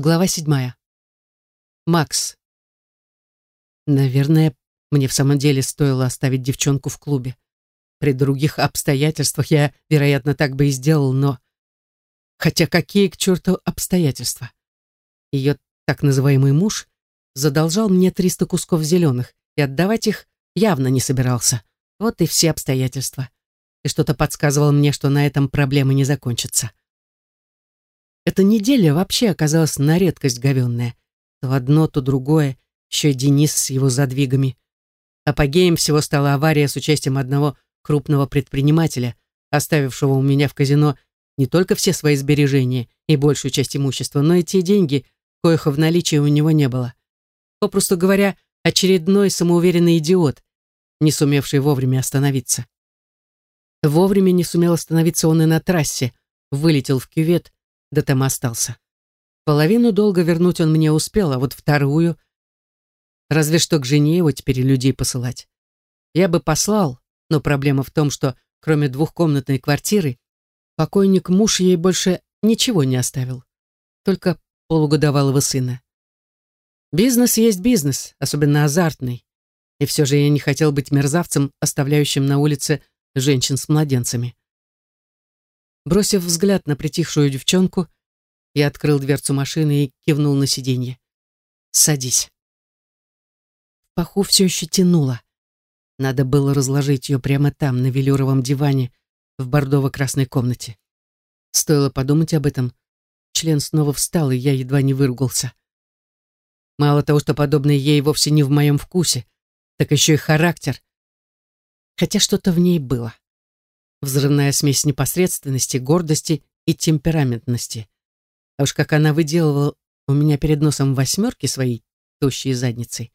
Глава седьмая. Макс. Наверное, мне в самом деле стоило оставить девчонку в клубе. При других обстоятельствах я, вероятно, так бы и сделал, но... Хотя какие к черту обстоятельства? Ее так называемый муж задолжал мне 300 кусков зеленых, и отдавать их явно не собирался. Вот и все обстоятельства. И что-то подсказывало мне, что на этом проблема не закончится. Эта неделя вообще оказалась на редкость говенная. То одно, то другое, еще Денис с его задвигами. Апогеем всего стала авария с участием одного крупного предпринимателя, оставившего у меня в казино не только все свои сбережения и большую часть имущества, но и те деньги, коих в наличии у него не было. Попросту говоря, очередной самоуверенный идиот, не сумевший вовремя остановиться. Вовремя не сумел остановиться он и на трассе, вылетел в кювет, да там остался. Половину долга вернуть он мне успел, а вот вторую... Разве что к жене его теперь людей посылать. Я бы послал, но проблема в том, что кроме двухкомнатной квартиры, покойник муж ей больше ничего не оставил. Только полугодовалого сына. Бизнес есть бизнес, особенно азартный. И все же я не хотел быть мерзавцем, оставляющим на улице женщин с младенцами. Бросив взгляд на притихшую девчонку, я открыл дверцу машины и кивнул на сиденье. «Садись». В паху все еще тянуло. Надо было разложить ее прямо там, на велюровом диване, в бордово-красной комнате. Стоило подумать об этом. Член снова встал, и я едва не выругался. Мало того, что подобное ей вовсе не в моем вкусе, так еще и характер. Хотя что-то в ней было взрывная смесь непосредственности, гордости и темпераментности. А уж как она выделывала у меня перед носом восьмерки своей тощей задницей.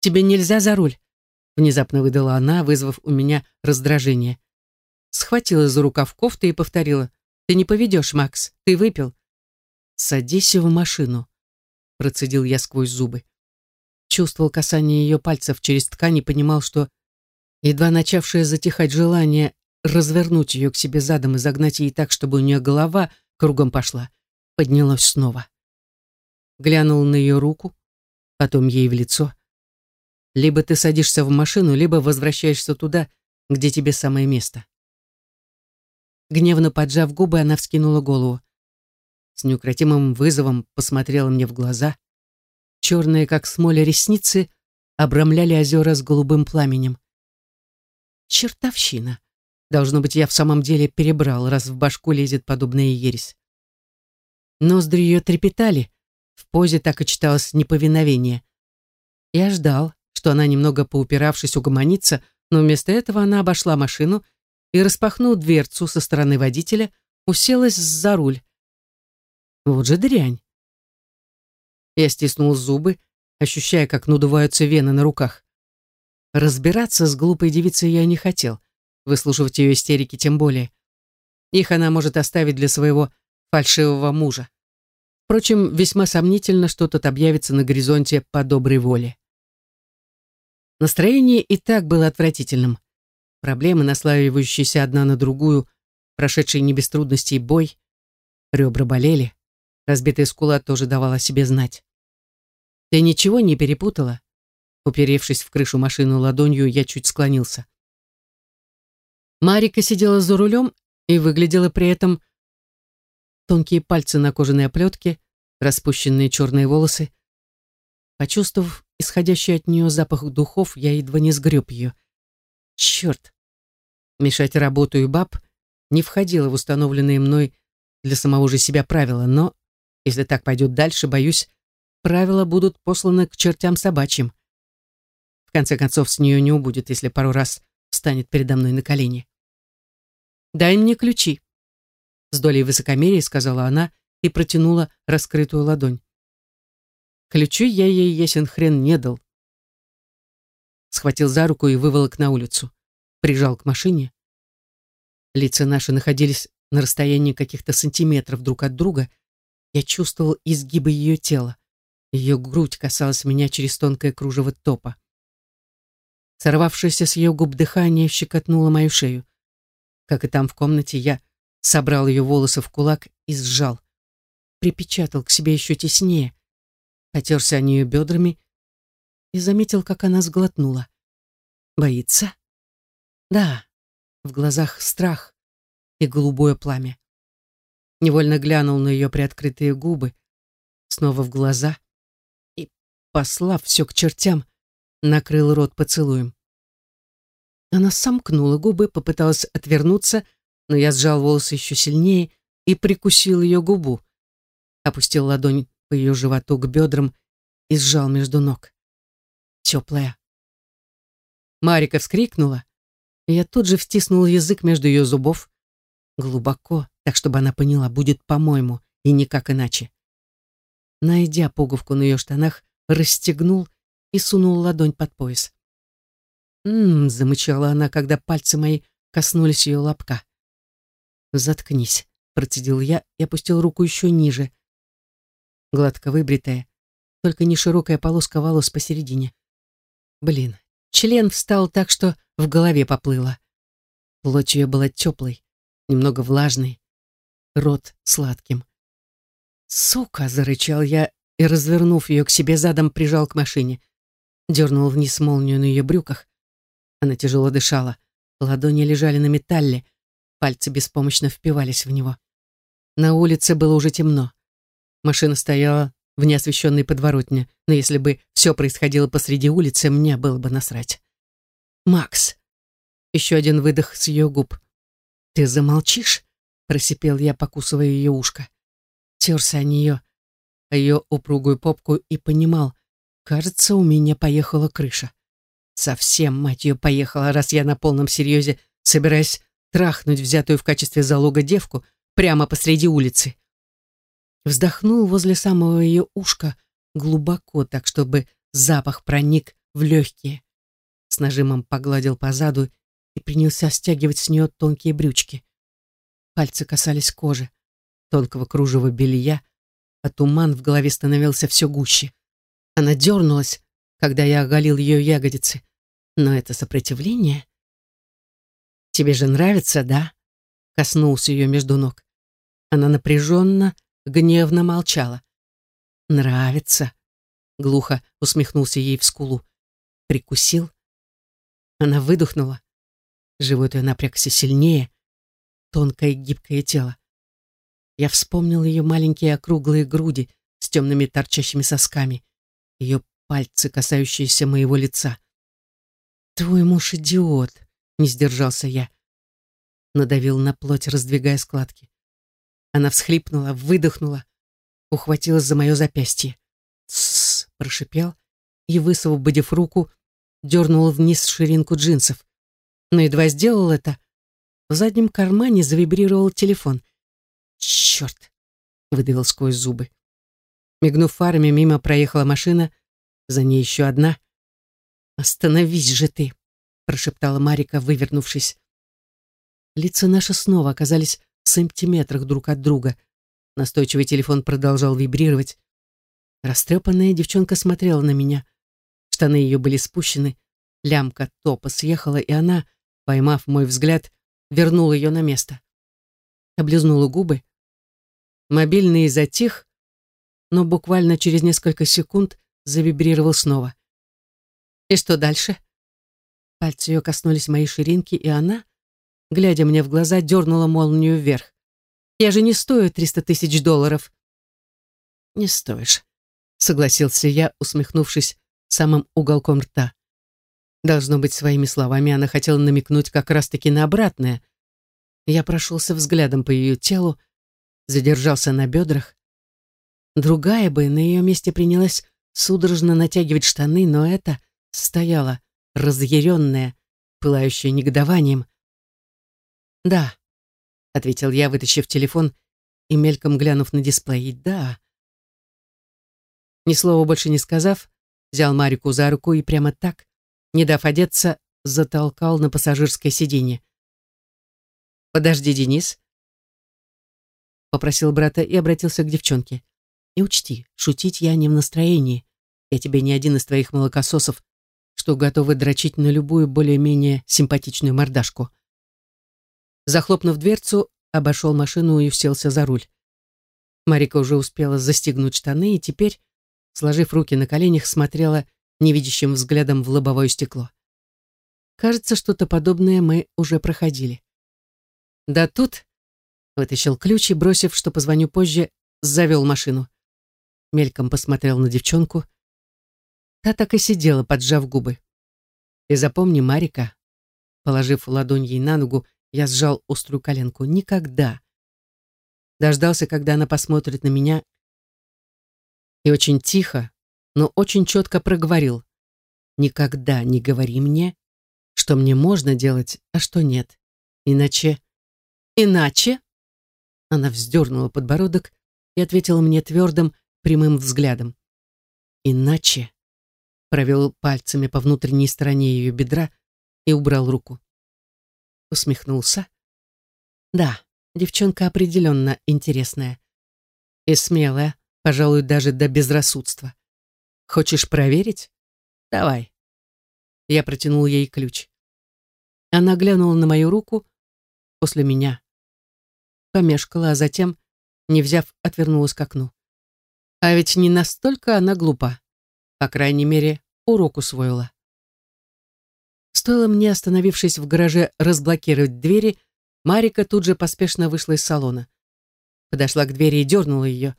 «Тебе нельзя за руль», — внезапно выдала она, вызвав у меня раздражение. Схватила за рукав кофты и повторила. «Ты не поведешь, Макс, ты выпил». «Садись в машину», — процедил я сквозь зубы. Чувствовал касание ее пальцев через ткань и понимал, что Едва начавшее затихать желание развернуть ее к себе задом и загнать ей так, чтобы у нее голова кругом пошла, поднялась снова. Глянул на ее руку, потом ей в лицо. Либо ты садишься в машину, либо возвращаешься туда, где тебе самое место. Гневно поджав губы, она вскинула голову. С неукротимым вызовом посмотрела мне в глаза. Черные, как смоля, ресницы обрамляли озера с голубым пламенем. Чертовщина. Должно быть, я в самом деле перебрал, раз в башку лезет подобная ересь. Ноздри ее трепетали, в позе так и читалось неповиновение. Я ждал, что она, немного поупиравшись, угомонится, но вместо этого она обошла машину и, распахнув дверцу со стороны водителя, уселась за руль. Вот же дрянь. Я стиснул зубы, ощущая, как надуваются вены на руках. Разбираться с глупой девицей я не хотел, выслушивать ее истерики тем более. Их она может оставить для своего фальшивого мужа. Впрочем, весьма сомнительно, что тот объявится на горизонте по доброй воле. Настроение и так было отвратительным. Проблемы, наслаивающиеся одна на другую, прошедший не без трудностей бой, ребра болели, разбитая скула тоже давала себе знать. «Ты ничего не перепутала?» Уперевшись в крышу машины ладонью, я чуть склонился. Марика сидела за рулем и выглядела при этом тонкие пальцы на кожаной оплетке, распущенные черные волосы. Почувствовав исходящий от нее запах духов, я едва не сгреб ее. Черт! Мешать работу и баб не входило в установленные мной для самого же себя правила, но, если так пойдет дальше, боюсь, правила будут посланы к чертям собачьим. В конце концов, с нее не убудет, если пару раз встанет передо мной на колени. «Дай мне ключи», — с долей высокомерия сказала она и протянула раскрытую ладонь. Ключи я ей ясен хрен не дал. Схватил за руку и выволок на улицу. Прижал к машине. Лица наши находились на расстоянии каких-то сантиметров друг от друга. Я чувствовал изгибы ее тела. Ее грудь касалась меня через тонкое кружево топа. Сорвавшееся с ее губ дыхание щекотнуло мою шею. Как и там в комнате, я собрал ее волосы в кулак и сжал. припечатал к себе еще теснее, потерся о нее бедрами и заметил, как она сглотнула. Боится? Да, в глазах страх и голубое пламя. Невольно глянул на ее приоткрытые губы, снова в глаза и, послав все к чертям, накрыл рот поцелуем. Она сомкнула губы, попыталась отвернуться, но я сжал волосы еще сильнее и прикусил ее губу. Опустил ладонь по ее животу к бедрам и сжал между ног. Теплая. Марика вскрикнула, и я тут же втиснул язык между ее зубов. Глубоко, так чтобы она поняла, будет по-моему, и никак иначе. Найдя пуговку на ее штанах, расстегнул и сунул ладонь под пояс. «М-м», замычала она, когда пальцы мои коснулись ее лобка. «Заткнись», — процедил я и опустил руку еще ниже. Гладко выбритая, только не широкая полоска волос посередине. Блин, член встал так, что в голове поплыло. Плоть ее была теплой, немного влажной, рот сладким. «Сука!» — зарычал я и, развернув ее к себе задом, прижал к машине. Дернул вниз молнию на ее брюках. Она тяжело дышала. Ладони лежали на металле, пальцы беспомощно впивались в него. На улице было уже темно. Машина стояла в неосвещенной подворотне, но если бы все происходило посреди улицы, мне было бы насрать. «Макс!» Еще один выдох с ее губ. «Ты замолчишь?» — просипел я, покусывая ее ушко. Терся о нее, о ее упругую попку и понимал, кажется, у меня поехала крыша. Совсем, мать ее, поехала, раз я на полном серьезе собираюсь трахнуть взятую в качестве залога девку прямо посреди улицы. Вздохнул возле самого ее ушка глубоко, так чтобы запах проник в легкие. С нажимом погладил по заду и принялся стягивать с нее тонкие брючки. Пальцы касались кожи, тонкого кружева белья, а туман в голове становился все гуще. Она дернулась, когда я оголил ее ягодицы. Но это сопротивление... «Тебе же нравится, да?» Коснулся ее между ног. Она напряженно, гневно молчала. «Нравится», — глухо усмехнулся ей в скулу. Прикусил. Она выдохнула. Живот ее напрягся сильнее. Тонкое гибкое тело. Я вспомнил ее маленькие округлые груди с темными торчащими сосками, ее пальцы, касающиеся моего лица. «Твой муж идиот», — не сдержался я. Надавил на плоть, раздвигая складки. Она всхлипнула, выдохнула, ухватилась за мое запястье. «Тссс», — прошипел и, высвободив руку, дернул вниз ширинку джинсов. Но едва сделал это, в заднем кармане завибрировал телефон. «Черт!» — выдавил сквозь зубы. Мигнув фарами, мимо проехала машина, за ней еще одна. «Остановись же ты!» — прошептала Марика, вывернувшись. Лица наши снова оказались в сантиметрах друг от друга. Настойчивый телефон продолжал вибрировать. Растрепанная девчонка смотрела на меня. Штаны ее были спущены, лямка топа съехала, и она, поймав мой взгляд, вернула ее на место. Облизнула губы, Мобильный затих, но буквально через несколько секунд завибрировал снова. И что дальше? Пальцы ее коснулись моей ширинки, и она, глядя мне в глаза, дернула молнию вверх. «Я же не стою триста тысяч долларов». «Не стоишь», — согласился я, усмехнувшись самым уголком рта. Должно быть, своими словами она хотела намекнуть как раз-таки на обратное. Я прошелся взглядом по ее телу, задержался на бедрах. Другая бы на ее месте принялась судорожно натягивать штаны, но это стояла разъяренная, пылающая негодованием. «Да», — ответил я, вытащив телефон и мельком глянув на дисплей. «Да». Ни слова больше не сказав, взял Марику за руку и прямо так, не дав одеться, затолкал на пассажирское сиденье. «Подожди, Денис», попросил брата и обратился к девчонке. И учти, шутить я не в настроении. Я тебе не один из твоих молокососов, что готовы дрочить на любую более-менее симпатичную мордашку. Захлопнув дверцу, обошел машину и уселся за руль. Марика уже успела застегнуть штаны и теперь, сложив руки на коленях, смотрела невидящим взглядом в лобовое стекло. Кажется, что-то подобное мы уже проходили. Да тут вытащил ключ и, бросив, что позвоню позже, завел машину. Мельком посмотрел на девчонку. Та так и сидела, поджав губы. И запомни, Марика, положив ладонь ей на ногу, я сжал острую коленку. Никогда. Дождался, когда она посмотрит на меня и очень тихо, но очень четко проговорил. Никогда не говори мне, что мне можно делать, а что нет. Иначе... Иначе... Она вздернула подбородок и ответила мне твердым, прямым взглядом. Иначе... Провел пальцами по внутренней стороне ее бедра и убрал руку. Усмехнулся. Да, девчонка определенно интересная. И смелая, пожалуй, даже до безрассудства. Хочешь проверить? Давай. Я протянул ей ключ. Она глянула на мою руку после меня. Помешкала, а затем, не взяв, отвернулась к окну. А ведь не настолько она глупа. По крайней мере, урок усвоила. Стоило мне, остановившись в гараже, разблокировать двери, Марика тут же поспешно вышла из салона. Подошла к двери и дернула ее,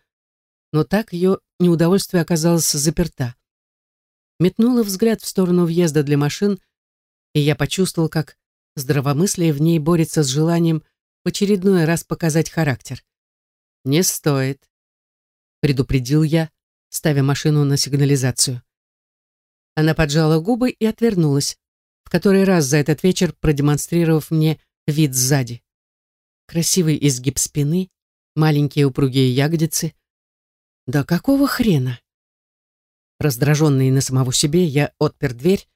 но так ее неудовольствие оказалось заперта. Метнула взгляд в сторону въезда для машин, и я почувствовал, как здравомыслие в ней борется с желанием в очередной раз показать характер. «Не стоит», — предупредил я, ставя машину на сигнализацию. Она поджала губы и отвернулась, в который раз за этот вечер продемонстрировав мне вид сзади. Красивый изгиб спины, маленькие упругие ягодицы, да какого хрена? Раздраженный на самого себе, я отпер дверь,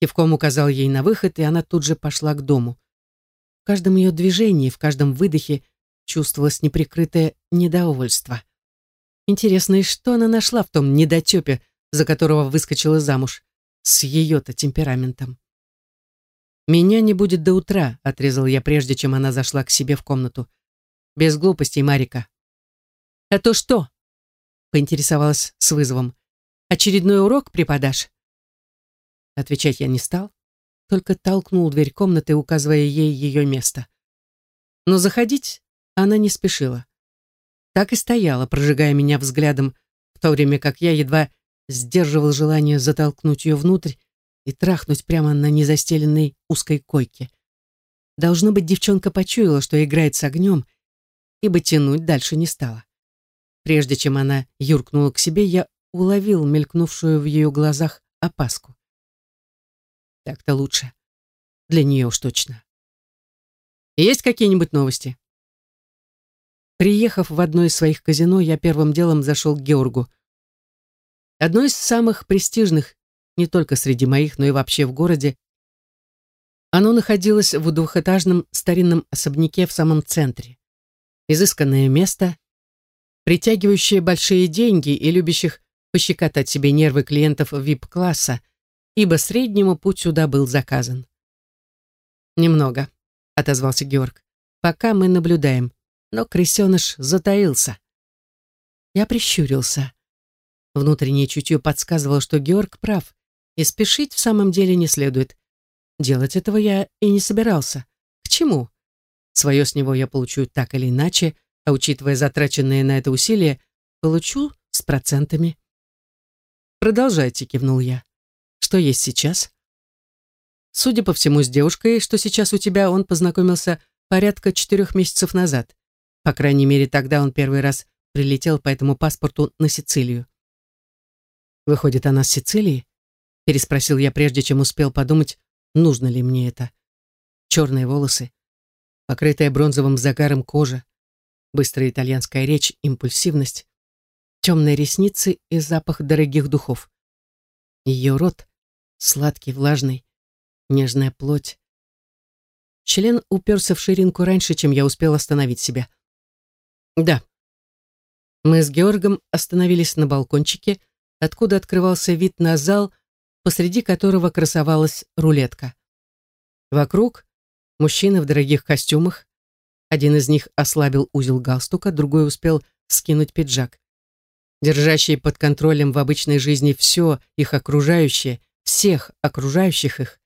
кивком указал ей на выход, и она тут же пошла к дому. В каждом ее движении, в каждом выдохе чувствовалось неприкрытое недовольство. Интересно, и что она нашла в том недотепе, за которого выскочила замуж, с ее-то темпераментом? «Меня не будет до утра», — отрезал я, прежде чем она зашла к себе в комнату. «Без глупостей, Марика». «А то что?» поинтересовалась с вызовом. «Очередной урок преподашь?» Отвечать я не стал, только толкнул дверь комнаты, указывая ей ее место. Но заходить она не спешила. Так и стояла, прожигая меня взглядом, в то время как я едва сдерживал желание затолкнуть ее внутрь и трахнуть прямо на незастеленной узкой койке. Должно быть, девчонка почуяла, что играет с огнем, ибо тянуть дальше не стала. Прежде чем она юркнула к себе, я уловил мелькнувшую в ее глазах опаску. Так-то лучше. Для нее уж точно. Есть какие-нибудь новости? Приехав в одно из своих казино, я первым делом зашел к Георгу. Одно из самых престижных, не только среди моих, но и вообще в городе. Оно находилось в двухэтажном старинном особняке в самом центре. Изысканное место, притягивающая большие деньги и любящих пощекотать себе нервы клиентов VIP-класса, ибо среднему путь сюда был заказан. «Немного», — отозвался Георг. «Пока мы наблюдаем, но крысеныш затаился». Я прищурился. Внутреннее чутье подсказывало, что Георг прав, и спешить в самом деле не следует. Делать этого я и не собирался. К чему? Свое с него я получу так или иначе, а учитывая затраченные на это усилия, получу с процентами. «Продолжайте», — кивнул я. «Что есть сейчас?» Судя по всему, с девушкой, что сейчас у тебя, он познакомился порядка четырех месяцев назад. По крайней мере, тогда он первый раз прилетел по этому паспорту на Сицилию. «Выходит, она с Сицилии?» — переспросил я, прежде чем успел подумать, нужно ли мне это. Черные волосы, покрытая бронзовым загаром кожа, быстрая итальянская речь, импульсивность, темные ресницы и запах дорогих духов. Ее рот сладкий, влажный, нежная плоть. Член уперся в ширинку раньше, чем я успел остановить себя. Да. Мы с Георгом остановились на балкончике, откуда открывался вид на зал, посреди которого красовалась рулетка. Вокруг мужчины в дорогих костюмах, один из них ослабил узел галстука, другой успел скинуть пиджак. Держащие под контролем в обычной жизни все их окружающее, всех окружающих их,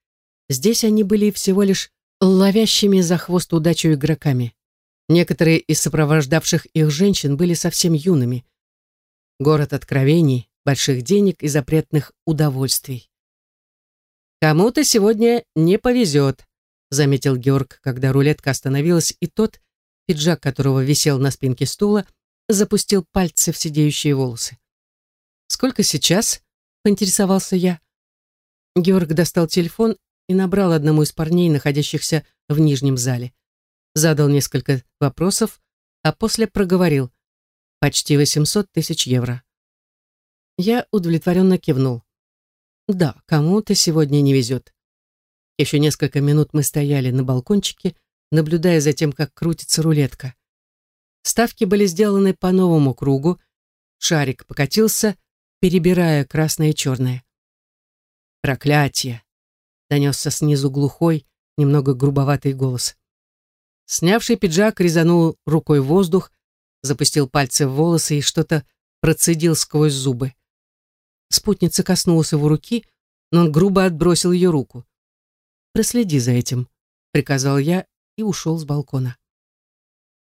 здесь они были всего лишь ловящими за хвост удачу игроками. Некоторые из сопровождавших их женщин были совсем юными. Город откровений, больших денег и запретных удовольствий. «Кому-то сегодня не повезет», — заметил Георг, когда рулетка остановилась, и тот, пиджак которого висел на спинке стула, запустил пальцы в сидеющие волосы. «Сколько сейчас?» — поинтересовался я. Георг достал телефон и набрал одному из парней, находящихся в нижнем зале. Задал несколько вопросов, а после проговорил. «Почти 800 тысяч евро». Я удовлетворенно кивнул. «Да, кому-то сегодня не везет». Еще несколько минут мы стояли на балкончике, наблюдая за тем, как крутится рулетка. Ставки были сделаны по новому кругу, шарик покатился, перебирая красное и черное. «Проклятие!» — донесся снизу глухой, немного грубоватый голос. Снявший пиджак резанул рукой воздух, запустил пальцы в волосы и что-то процедил сквозь зубы. Спутница коснулась его руки, но он грубо отбросил ее руку. «Проследи за этим», — приказал я и ушел с балкона.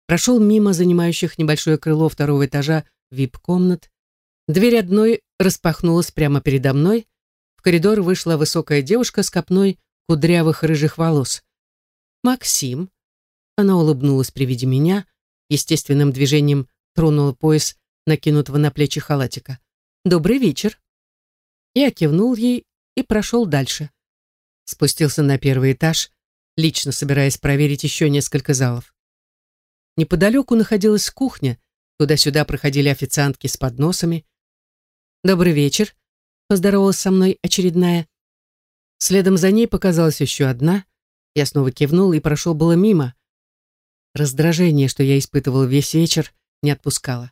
Прошел мимо занимающих небольшое крыло второго этажа вип-комнат. Дверь одной распахнулась прямо передо мной. В коридор вышла высокая девушка с копной кудрявых рыжих волос. «Максим». Она улыбнулась при виде меня, естественным движением тронула пояс накинутого на плечи халатика. «Добрый вечер». Я кивнул ей и прошел дальше. Спустился на первый этаж, лично собираясь проверить еще несколько залов. Неподалеку находилась кухня, туда-сюда проходили официантки с подносами. «Добрый вечер», — поздоровалась со мной очередная. Следом за ней показалась еще одна. Я снова кивнул и прошел было мимо. Раздражение, что я испытывал весь вечер, не отпускало.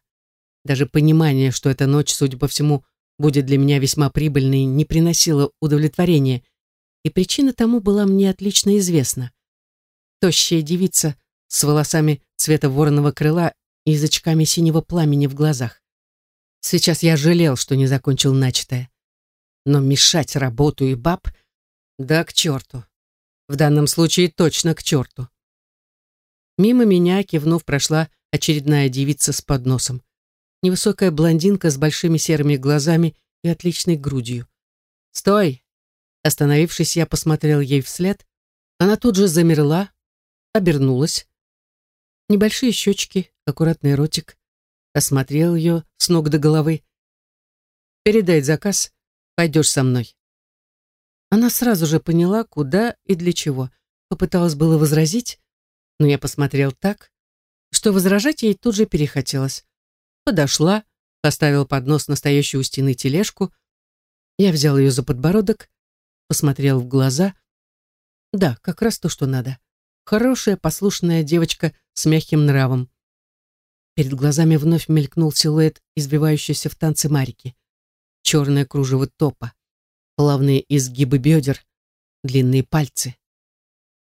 Даже понимание, что эта ночь, судя по всему, будет для меня весьма прибыльной, не приносило удовлетворения, и причина тому была мне отлично известна. Тощая девица с волосами цвета вороного крыла и язычками синего пламени в глазах. Сейчас я жалел, что не закончил начатое. Но мешать работу и баб, да к черту. В данном случае точно к черту. Мимо меня, кивнув, прошла очередная девица с подносом. Невысокая блондинка с большими серыми глазами и отличной грудью. «Стой!» Остановившись, я посмотрел ей вслед. Она тут же замерла, обернулась. Небольшие щечки, аккуратный ротик. Осмотрел ее с ног до головы. «Передай заказ, пойдешь со мной». Она сразу же поняла, куда и для чего. Попыталась было возразить, но я посмотрел так, что возражать ей тут же перехотелось. Подошла, поставила под нос настоящую у стены тележку. Я взял ее за подбородок, посмотрел в глаза. Да, как раз то, что надо. Хорошая, послушная девочка с мягким нравом. Перед глазами вновь мелькнул силуэт, избивающийся в танце Марики. Черное кружево топа, плавные изгибы бедер, длинные пальцы.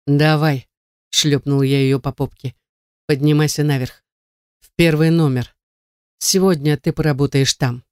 «Давай», — шлепнул я ее по попке, — «поднимайся наверх. В первый номер. Сегодня ты поработаешь там».